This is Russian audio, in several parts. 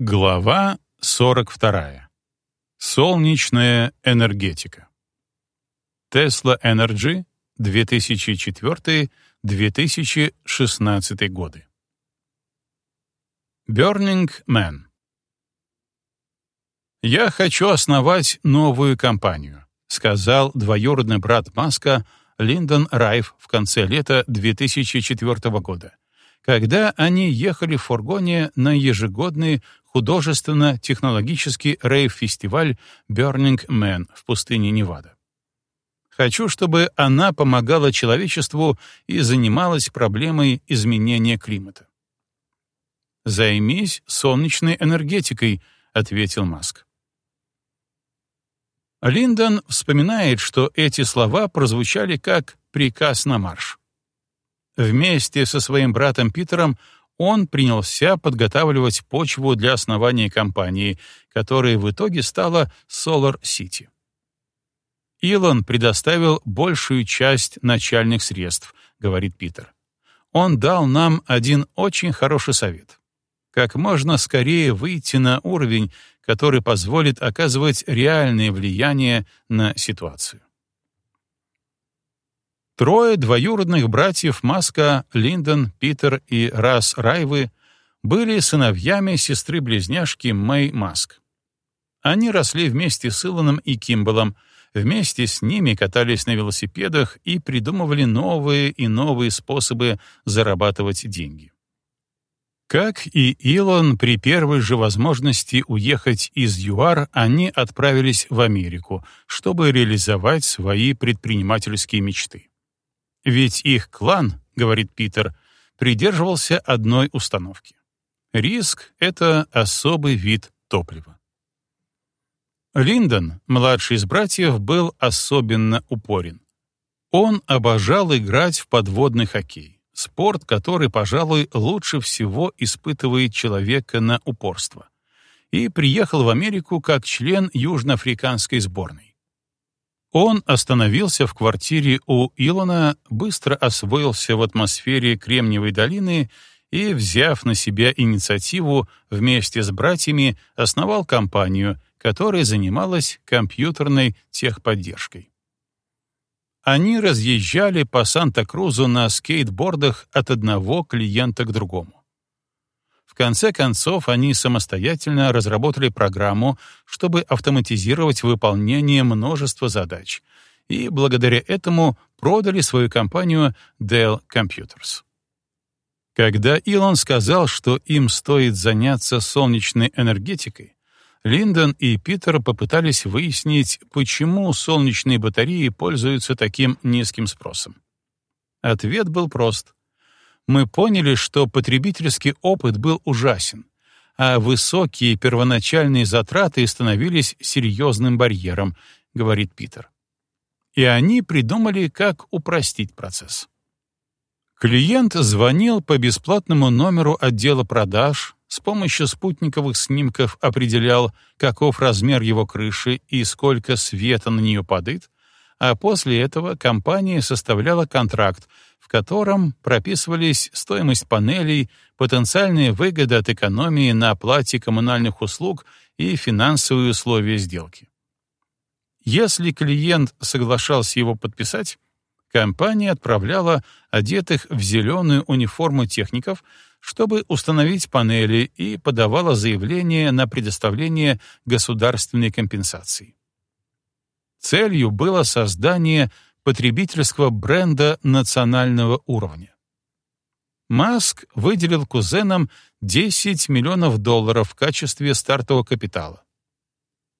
Глава 42. Солнечная энергетика. Tesla Energy 2004-2016 годы. Burning Man. «Я хочу основать новую компанию», сказал двоюродный брат Маска Линдон Райф в конце лета 2004 года, когда они ехали в фургоне на ежегодный художественно-технологический рейв-фестиваль Burning Man в пустыне Невада. Хочу, чтобы она помогала человечеству и занималась проблемой изменения климата. «Займись солнечной энергетикой», — ответил Маск. Линдон вспоминает, что эти слова прозвучали как приказ на марш. Вместе со своим братом Питером он принялся подготавливать почву для основания компании, которая в итоге стала Solar City. Илон предоставил большую часть начальных средств, говорит Питер. Он дал нам один очень хороший совет. Как можно скорее выйти на уровень, который позволит оказывать реальное влияние на ситуацию. Трое двоюродных братьев Маска, Линдон, Питер и Рас Райвы были сыновьями сестры-близняшки Мэй Маск. Они росли вместе с Илоном и Кимбалом, вместе с ними катались на велосипедах и придумывали новые и новые способы зарабатывать деньги. Как и Илон, при первой же возможности уехать из ЮАР, они отправились в Америку, чтобы реализовать свои предпринимательские мечты. Ведь их клан, говорит Питер, придерживался одной установки. Риск — это особый вид топлива. Линдон, младший из братьев, был особенно упорен. Он обожал играть в подводный хоккей спорт, который, пожалуй, лучше всего испытывает человека на упорство, и приехал в Америку как член южноафриканской сборной. Он остановился в квартире у Илона, быстро освоился в атмосфере Кремниевой долины и, взяв на себя инициативу, вместе с братьями основал компанию, которая занималась компьютерной техподдержкой. Они разъезжали по Санта-Крузу на скейтбордах от одного клиента к другому. Конце концов, они самостоятельно разработали программу, чтобы автоматизировать выполнение множества задач, и благодаря этому продали свою компанию Dell Computers. Когда Илон сказал, что им стоит заняться солнечной энергетикой, Линдон и Питер попытались выяснить, почему солнечные батареи пользуются таким низким спросом. Ответ был прост. Мы поняли, что потребительский опыт был ужасен, а высокие первоначальные затраты становились серьезным барьером, говорит Питер. И они придумали, как упростить процесс. Клиент звонил по бесплатному номеру отдела продаж, с помощью спутниковых снимков определял, каков размер его крыши и сколько света на нее падает, а после этого компания составляла контракт, в котором прописывались стоимость панелей, потенциальные выгоды от экономии на оплате коммунальных услуг и финансовые условия сделки. Если клиент соглашался его подписать, компания отправляла одетых в зеленую униформу техников чтобы установить панели и подавала заявление на предоставление государственной компенсации. Целью было создание потребительского бренда национального уровня. Маск выделил кузенам 10 миллионов долларов в качестве стартового капитала.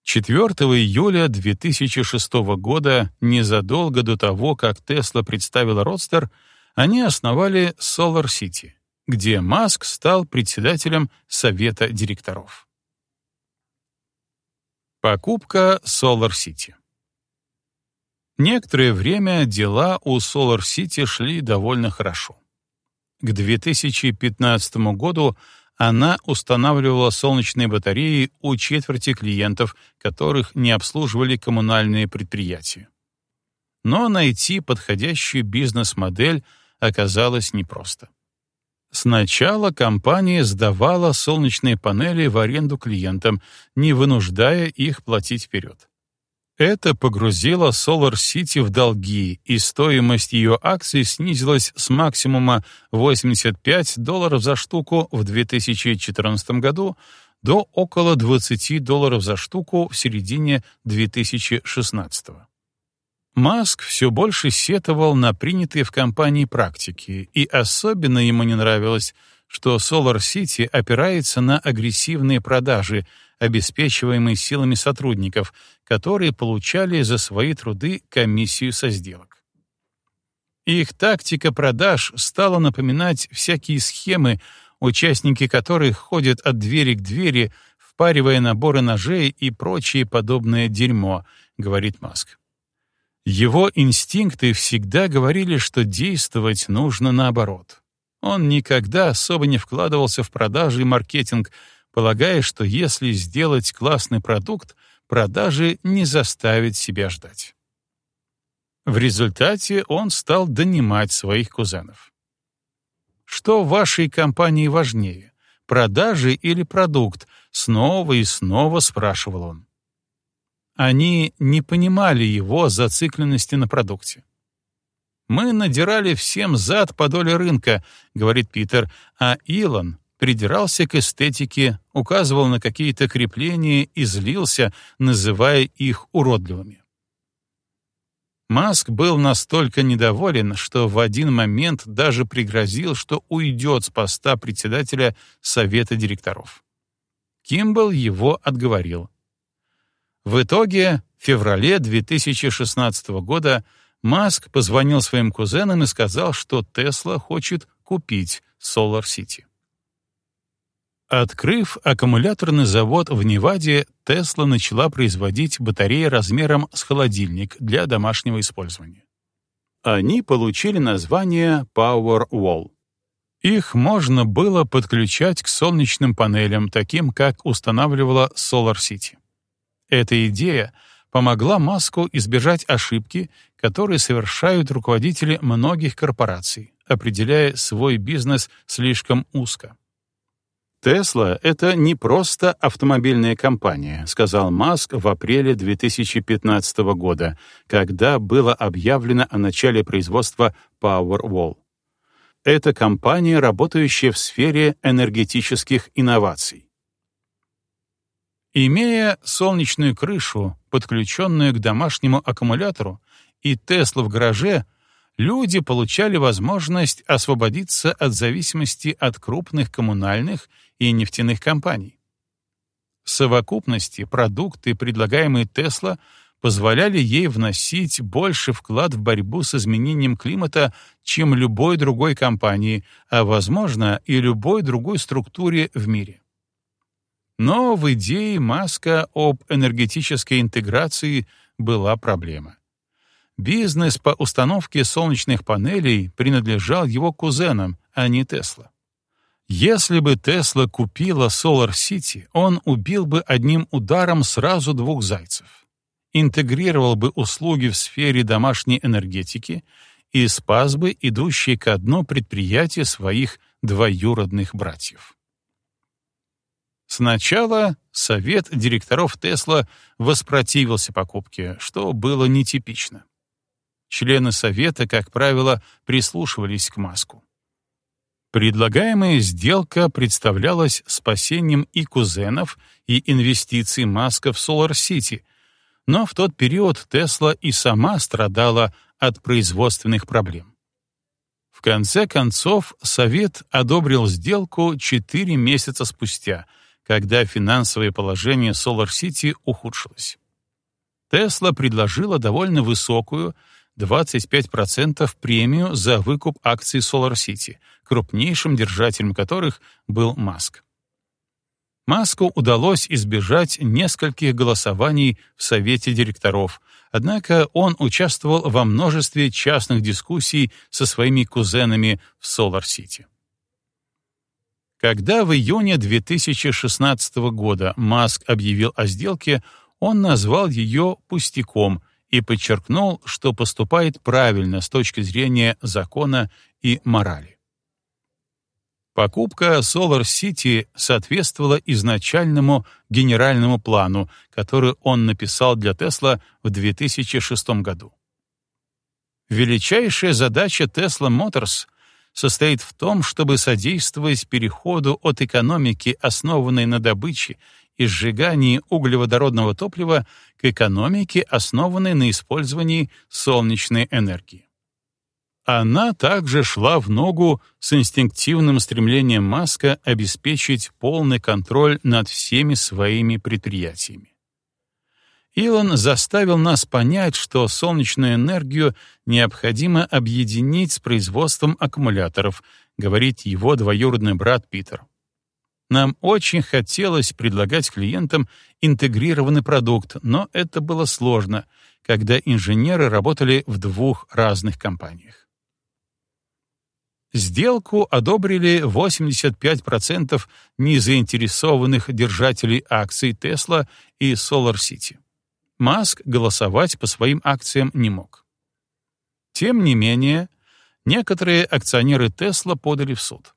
4 июля 2006 года, незадолго до того, как Тесла представила Родстер, они основали Solar City где Маск стал председателем совета директоров. Покупка Solar City Некоторое время дела у Solar City шли довольно хорошо. К 2015 году она устанавливала солнечные батареи у четверти клиентов, которых не обслуживали коммунальные предприятия. Но найти подходящую бизнес-модель оказалось непросто. Сначала компания сдавала солнечные панели в аренду клиентам, не вынуждая их платить вперед. Это погрузило Solar City в долги, и стоимость ее акций снизилась с максимума 85 долларов за штуку в 2014 году до около 20 долларов за штуку в середине 2016 года. Маск все больше сетовал на принятые в компании практики, и особенно ему не нравилось, что Solar City опирается на агрессивные продажи, обеспечиваемые силами сотрудников, которые получали за свои труды комиссию со сделок. Их тактика продаж стала напоминать всякие схемы, участники которых ходят от двери к двери, впаривая наборы ножей и прочее подобное дерьмо, говорит Маск. Его инстинкты всегда говорили, что действовать нужно наоборот. Он никогда особо не вкладывался в продажи и маркетинг, полагая, что если сделать классный продукт, продажи не заставят себя ждать. В результате он стал донимать своих кузенов. Что в вашей компании важнее, продажи или продукт? Снова и снова спрашивал он. Они не понимали его зацикленности на продукте. «Мы надирали всем зад по доле рынка», — говорит Питер, а Илон придирался к эстетике, указывал на какие-то крепления и злился, называя их уродливыми. Маск был настолько недоволен, что в один момент даже пригрозил, что уйдет с поста председателя совета директоров. Кимбл его отговорил. В итоге, в феврале 2016 года Маск позвонил своим кузенам и сказал, что Тесла хочет купить Solar City. Открыв аккумуляторный завод в Неваде, Тесла начала производить батареи размером с холодильник для домашнего использования. Они получили название Powerwall. Их можно было подключать к солнечным панелям, таким как устанавливала Solar City. Эта идея помогла Маску избежать ошибки, которые совершают руководители многих корпораций, определяя свой бизнес слишком узко. «Тесла — это не просто автомобильная компания», — сказал Маск в апреле 2015 года, когда было объявлено о начале производства Powerwall. Это компания, работающая в сфере энергетических инноваций. Имея солнечную крышу, подключенную к домашнему аккумулятору, и Тесла в гараже, люди получали возможность освободиться от зависимости от крупных коммунальных и нефтяных компаний. В совокупности продукты, предлагаемые Тесла, позволяли ей вносить больше вклад в борьбу с изменением климата, чем любой другой компании, а, возможно, и любой другой структуре в мире. Но в идее Маска об энергетической интеграции была проблема. Бизнес по установке солнечных панелей принадлежал его кузенам, а не Тесла. Если бы Тесла купила Solar City, он убил бы одним ударом сразу двух зайцев. Интегрировал бы услуги в сфере домашней энергетики и спас бы идущие ко дну предприятия своих двоюродных братьев. Сначала совет директоров Тесла воспротивился покупке, что было нетипично. Члены совета, как правило, прислушивались к Маску. Предлагаемая сделка представлялась спасением и кузенов, и инвестиций Маска в Solar City, но в тот период Тесла и сама страдала от производственных проблем. В конце концов, Совет одобрил сделку четыре месяца спустя — когда финансовое положение Solar City ухудшилось. Тесла предложила довольно высокую, 25% премию за выкуп акций Solar City, крупнейшим держателем которых был Маск. Маску удалось избежать нескольких голосований в Совете директоров, однако он участвовал во множестве частных дискуссий со своими кузенами в Solar City. Когда в июне 2016 года Маск объявил о сделке, он назвал ее «пустяком» и подчеркнул, что поступает правильно с точки зрения закона и морали. Покупка Solar City соответствовала изначальному генеральному плану, который он написал для Tesla в 2006 году. Величайшая задача Tesla Motors состоит в том, чтобы содействовать переходу от экономики, основанной на добыче и сжигании углеводородного топлива, к экономике, основанной на использовании солнечной энергии. Она также шла в ногу с инстинктивным стремлением Маска обеспечить полный контроль над всеми своими предприятиями. Илон заставил нас понять, что солнечную энергию необходимо объединить с производством аккумуляторов, говорит его двоюродный брат Питер. Нам очень хотелось предлагать клиентам интегрированный продукт, но это было сложно, когда инженеры работали в двух разных компаниях. Сделку одобрили 85% незаинтересованных держателей акций Tesla и SolarCity. Маск голосовать по своим акциям не мог. Тем не менее, некоторые акционеры Tesla подали в суд.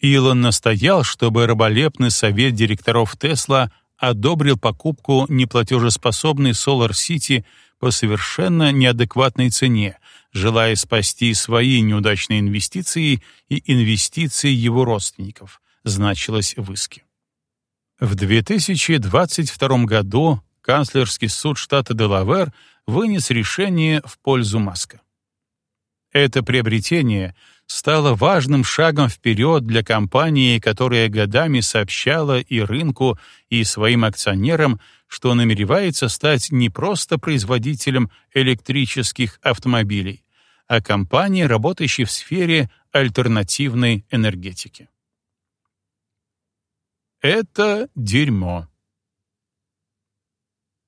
Илон настоял, чтобы раболепный совет директоров Tesla одобрил покупку неплатежеспособной SolarCity по совершенно неадекватной цене, желая спасти свои неудачные инвестиции и инвестиции его родственников, значилось в иске. В 2022 году канцлерский суд штата Делавер вынес решение в пользу Маска. Это приобретение стало важным шагом вперед для компании, которая годами сообщала и рынку, и своим акционерам, что намеревается стать не просто производителем электрических автомобилей, а компании, работающей в сфере альтернативной энергетики. Это дерьмо.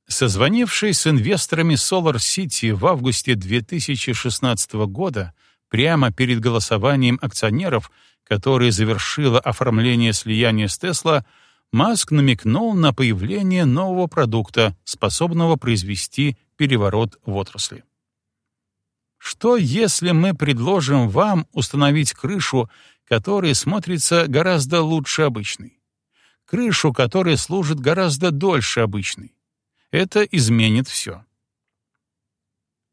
Созвонившись с инвесторами Solar City в августе 2016 года, прямо перед голосованием акционеров, которое завершило оформление слияния с Tesla, Маск намекнул на появление нового продукта, способного произвести переворот в отрасли. Что, если мы предложим вам установить крышу, которая смотрится гораздо лучше обычной? Крышу, которая служит гораздо дольше обычной. Это изменит все.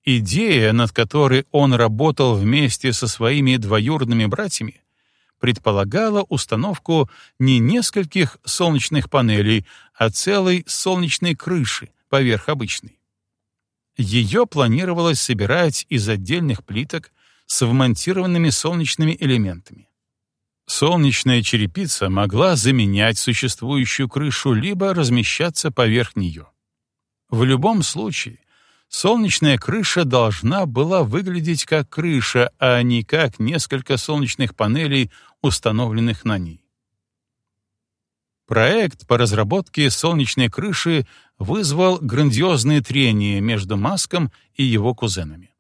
Идея, над которой он работал вместе со своими двоюродными братьями, предполагала установку не нескольких солнечных панелей, а целой солнечной крыши поверх обычной. Ее планировалось собирать из отдельных плиток с вмонтированными солнечными элементами. Солнечная черепица могла заменять существующую крышу либо размещаться поверх нее. В любом случае, солнечная крыша должна была выглядеть как крыша, а не как несколько солнечных панелей, установленных на ней. Проект по разработке солнечной крыши вызвал грандиозные трения между Маском и его кузенами.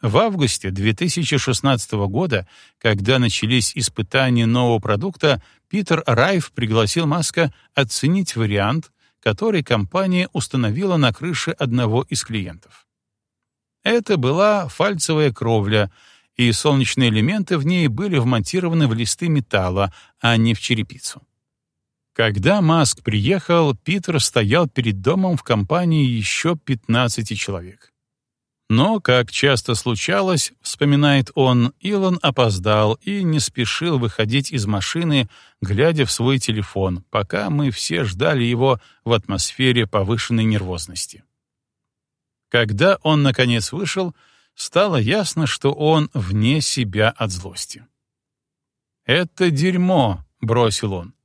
В августе 2016 года, когда начались испытания нового продукта, Питер Райф пригласил Маска оценить вариант, который компания установила на крыше одного из клиентов. Это была фальцевая кровля, и солнечные элементы в ней были вмонтированы в листы металла, а не в черепицу. Когда Маск приехал, Питер стоял перед домом в компании еще 15 человек. Но, как часто случалось, вспоминает он, Илон опоздал и не спешил выходить из машины, глядя в свой телефон, пока мы все ждали его в атмосфере повышенной нервозности. Когда он, наконец, вышел, стало ясно, что он вне себя от злости. «Это дерьмо», — бросил он.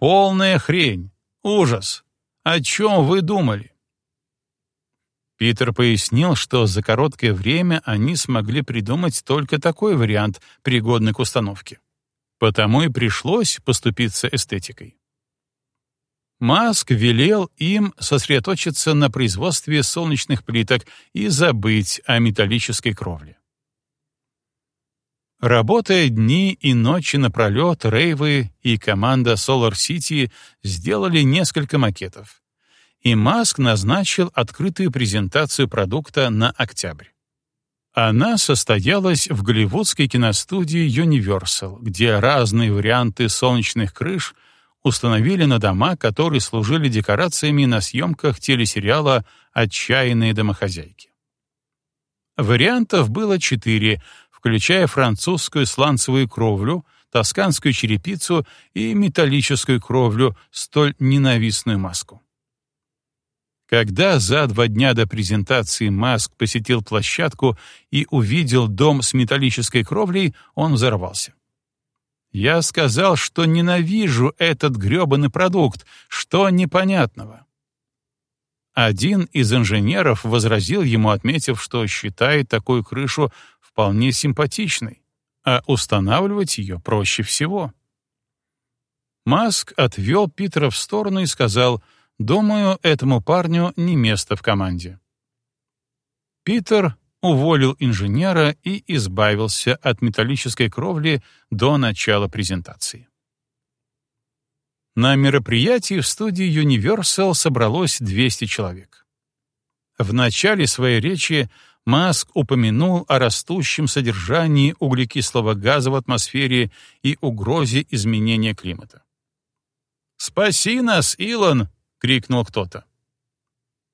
Полная хрень. Ужас. О чем вы думали? Питер пояснил, что за короткое время они смогли придумать только такой вариант, пригодный к установке. Потому и пришлось поступиться эстетикой. Маск велел им сосредоточиться на производстве солнечных плиток и забыть о металлической кровле. Работая дни и ночи напролет, Рейвы и команда Solar City сделали несколько макетов. И Маск назначил открытую презентацию продукта на октябрь. Она состоялась в голливудской киностудии Universal, где разные варианты солнечных крыш установили на дома, которые служили декорациями на съемках телесериала «Отчаянные домохозяйки». Вариантов было четыре, включая французскую сланцевую кровлю, тосканскую черепицу и металлическую кровлю, столь ненавистную маску. Когда за два дня до презентации Маск посетил площадку и увидел дом с металлической кровлей, он взорвался. «Я сказал, что ненавижу этот грёбаный продукт, что непонятного?» Один из инженеров возразил ему, отметив, что считает такую крышу вполне симпатичной, а устанавливать ее проще всего. Маск отвел Питера в сторону и сказал — Думаю, этому парню не место в команде. Питер уволил инженера и избавился от металлической кровли до начала презентации. На мероприятии в студии Universal собралось 200 человек. В начале своей речи Маск упомянул о растущем содержании углекислого газа в атмосфере и угрозе изменения климата. «Спаси нас, Илон!» — крикнул кто-то.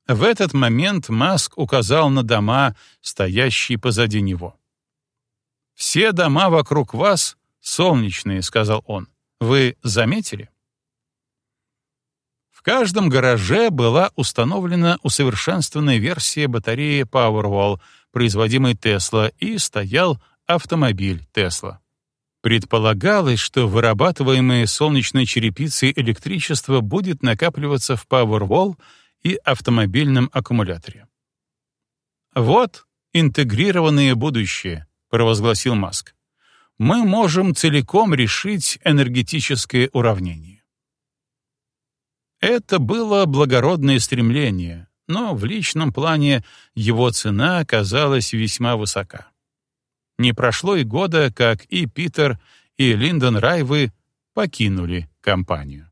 В этот момент Маск указал на дома, стоящие позади него. «Все дома вокруг вас солнечные», — сказал он. «Вы заметили?» В каждом гараже была установлена усовершенствованная версия батареи Powerwall, производимой Tesla, и стоял автомобиль Tesla. Предполагалось, что вырабатываемое солнечной черепицей электричество будет накапливаться в Powerwall и автомобильном аккумуляторе. «Вот интегрированное будущее», — провозгласил Маск. «Мы можем целиком решить энергетическое уравнение». Это было благородное стремление, но в личном плане его цена оказалась весьма высока. Не прошло и года, как и Питер, и Линдон Райвы покинули компанию.